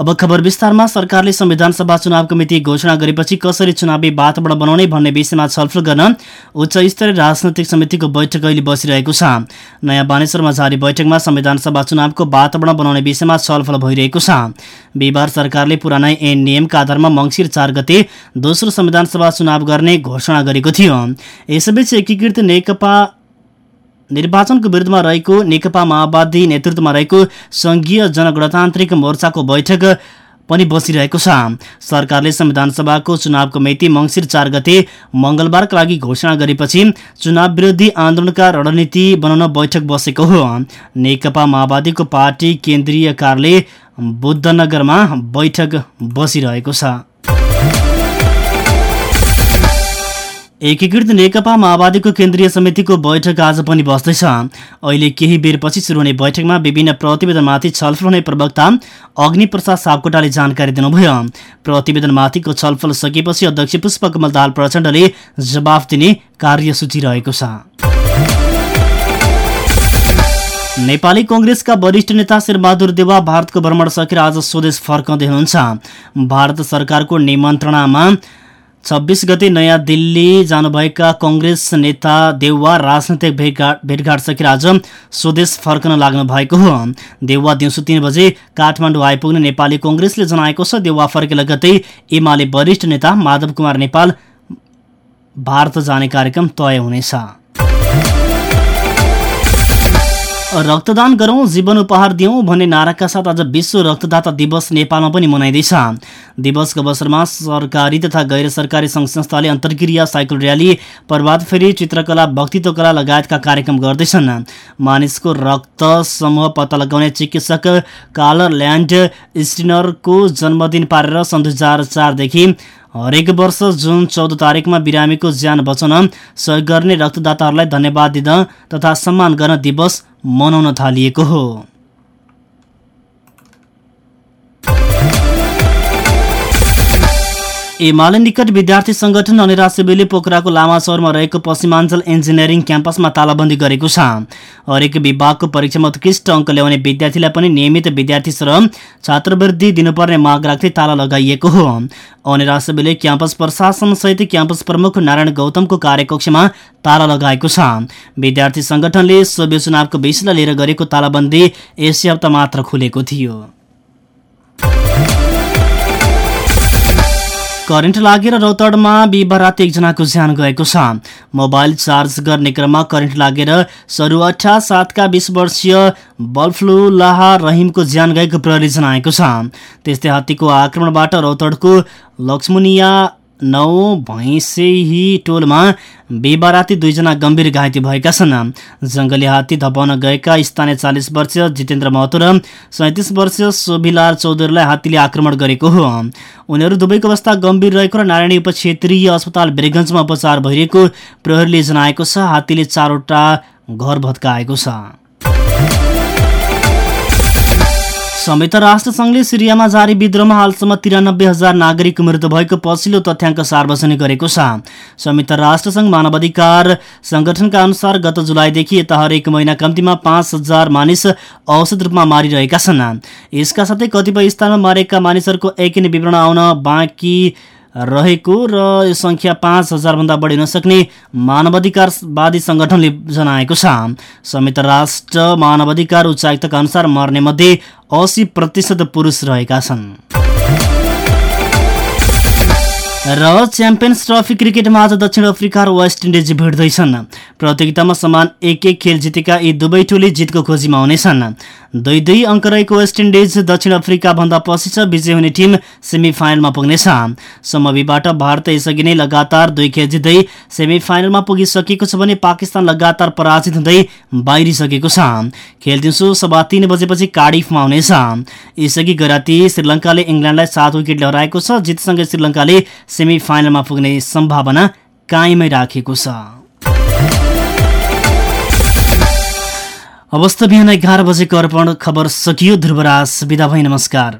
अब खबर विस्तारमा सरकारले संविधान सभा चुनावको मिति घोषणा गरेपछि कसरी चुनावी वातावरण बनाउने भन्ने विषयमा छलफल गर्न उच्च स्तरीय राजनैतिक समितिको बैठक अहिले बसिरहेको छ। नयाँ बानेश्वरमा जारी बैठकमा संविधान सभा चुनावको वातावरण बनाउने विषयमा छलफल भइरहेको छ। बिहिबार सरकारले पुरानै ऐन नियमका आधारमा मङ्सिर चार गते दोस्रो संविधान सभा चुनाव गर्ने घोषणा गरेको थियो। यसैबीच एकीकृत नेकपा निर्वाचनको विरुद्धमा रहेको नेकपा माओवादी नेतृत्वमा रहेको संघीय जनगणतान्त्रिक मोर्चाको बैठक पनि बसिरहेको छ। सरकारले संविधान सभाको चुनावको मिति मङ्सिर चार गते मङ्गलबारका लागि घोषणा गरेपछि चुनाव विरोधी आन्दोलनका रणनीति बनाउन बैठक बसेको हो। नेकपा माओवादीको पार्टी केन्द्रीय कार्यालय बुद्धनगरमा बैठक बसिरहेको छ। एकीकृत नेकपा माओवादीको केन्द्रीय समितिको बैठक आज पनि बस्दैछ। अहिले केही बेरपछि सुरु हुने बैठकमा विभिन्न प्रतिवेदनमाथि छलफल हुने प्रवक्ता अग्निप्रसाद सापकोटाले जानकारी दिनुभयो। प्रतिवेदनमाथिको छलफल सकिएपछि अध्यक्ष पुष्पकमल दाहाल प्रचण्डले जवाफ दिने कार्यसूची रहेको छ। नेपाली कङ्ग्रेसका वरिष्ठ नेता शेरबहादुर देवा भारतको भ्रमण सकेर आज स्वदेश फर्काउँदै हुनुहुन्छ। भारत सरकारको निमन्त्रणामा छब्बिस गते नयाँ दिल्ली जानुभएका कङ्ग्रेस नेता देउवा राजनैतिक भेटघाट भेटघाट सकेर आज स्वदेश फर्कन लाग्नु भएको हो। देउवा दिउँसो तीन बजे काठमाडौँ आइपुग्ने नेपाली कङ्ग्रेसले जनाएको छ। देउवा फर्के लगतै एमाले वरिष्ठ नेता माधव कुमार नेपाल भारत जाने कार्यक्रम तय हुनेछ। रक्तदान गरौँ जीवन उपहार दिउँ भन्ने नाराका साथ आज विश्व रक्तदाता दिवस नेपालमा पनि मनाइँदैछ। दिवसको अवसरमा सरकारी तथा गैर सरकारी सङ्घ संस्थाले अन्तर्क्रिया साइकल र्याली प्रभात फेरी चित्रकला वक्तित्व कला लगायतका कार्यक्रम गर्दैछन्। मानिसको रक्त समूह पत्ता लगाउने चिकित्सक कार्ल ल्यान्ड स्टिनरको जन्मदिन पारेर सन् दुई हजार चारदेखि हरेक वर्ष जुन चौध तारिकमा बिरामीको ज्यान बचाउन सहयोग गर्ने रक्तदाताहरूलाई धन्यवाद दिन तथा सम्मान गर्न दिवस मनाउन थालिएको हो। एमाले निकट विद्यार्थी संगठन अनेरा शिविरले पोखराको लामा सहरमा रहेको पश्चिमाञ्चल इन्जिनियरिङ क्याम्पसमा तालाबन्दी गरेको छ। हरेक विभागको परीक्षामा उत्कृष्ट अङ्क ल्याउने विद्यार्थीलाई पनि नियमित विद्यार्थी श्रम छात्रवृत्ति दिनुपर्ने माग राख्दै ताला लगाइएको हो। अनेरा शिविरले क्याम्पस प्रशासन सहित क्याम्पस प्रमुख नारायण गौतमको कार्यकक्षमा ताला लगाएको छ। विद्यार्थी संगठनले सोभि चुनावको विषयलाई लिएर गरेको तालाबन्दी यसै हप्ता मात्र खुलेको थियो। करेन्ट लागेर रौतडमा बिहिबार राति एकजनाको ज्यान गएको छ। मोबाइल चार्ज गर्ने क्रममा करेन्ट लागेर सरुअठा सातका बिस वर्षीय बल्फलु लाहा रहिमको ज्यान गएको प्रहरी जनाएको छ। त्यस्तै हात्तीको आक्रमणबाट रौतडको लक्ष्मुनिया नौ भैँसेही टोलमा बिहिबार राति दुईजना गम्भीर घाइते भएका छन्। जङ्गली हात्ती धपाउन गएका स्थानीय चालिस वर्षीय जितेन्द्र महतो र सैँतिस वर्षीय शोभिलाल चौधरीलाई हात्तीले आक्रमण गरेको हो। उनीहरू दुवैको अवस्था गम्भीर रहेको र नारायणी उपक्षेत्रीय अस्पताल वीरगञ्जमा उपचार भइरहेको प्रहरीले जनाएको छ। हात्तीले चारवटा घर भत्काएको छ। संयुक्त राष्ट्रसङ्घले सिरियामा जारी विद्रोहमा हालसम्म तिरानब्बे हजार नागरिक मृत्यु भएको पछिल्लो तथ्याङ्क सार्वजनिक गरेको छ। संयुक्त राष्ट्रसङ्घ मानवाधिकार संगठनका अनुसार गत जुलाईदेखि यता हरेक महिना कम्तीमा पाँच हजार मानिस औषध रूपमा मारिरहेका छन्। यसका साथै कतिपय स्थानमा मारेका मानिसहरूको एक नै विवरण आउन बाँकी रहेको र यो सङ्ख्या पाँच हजारभन्दा बढी हुन सक्ने मानवाधिकारवादी सङ्गठनले जनाएको छ। संयुक्त राष्ट्र मानवाधिकार उच्चायुक्तका अनुसार मर्ने मध्ये असी प्रतिशत पुरुष रहेका छन्। र च्याम्पियन्स ट्रफी क्रिकेटमा आज दक्षिण अफ्रिका र वेस्ट इन्डिज भिड्दैछन् प्रतियोगितामा समान एक एक खेल जितेका यी दुवै टोली जितको खोजीमा हुनेछन्। दुई दुई अङ्क रहेको वेस्ट इन्डिज दक्षिण अफ्रिका भन्दा पछि छ विजय हुने टिम सेमी फाइनलमा पुग्नेछ। समविबाट भारत यसअघि नै लगातार दुई खेल जित्दै सेमी फाइनलमा पुगिसकेको छ भने पाकिस्तान लगातार पराजित हुँदै बाहिरिसकेको छ। खेल दिउँसो सभा तीन बजेपछि कार्डिफमा हुनेछ। यसअघि गराती श्रीलङ्काले इङ्ल्यान्डलाई सात विकेटले हराएको छ जितसँगै श्रीलङ्काले सेमी फाइनलमा पुग्ने सम्भावना कायमै राखेको छ। अवस्था बिहान एघार बजेको अर्पण खबर सकियो ध्रुवराज बिदा भई नमस्कार।